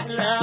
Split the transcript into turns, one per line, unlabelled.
Hello.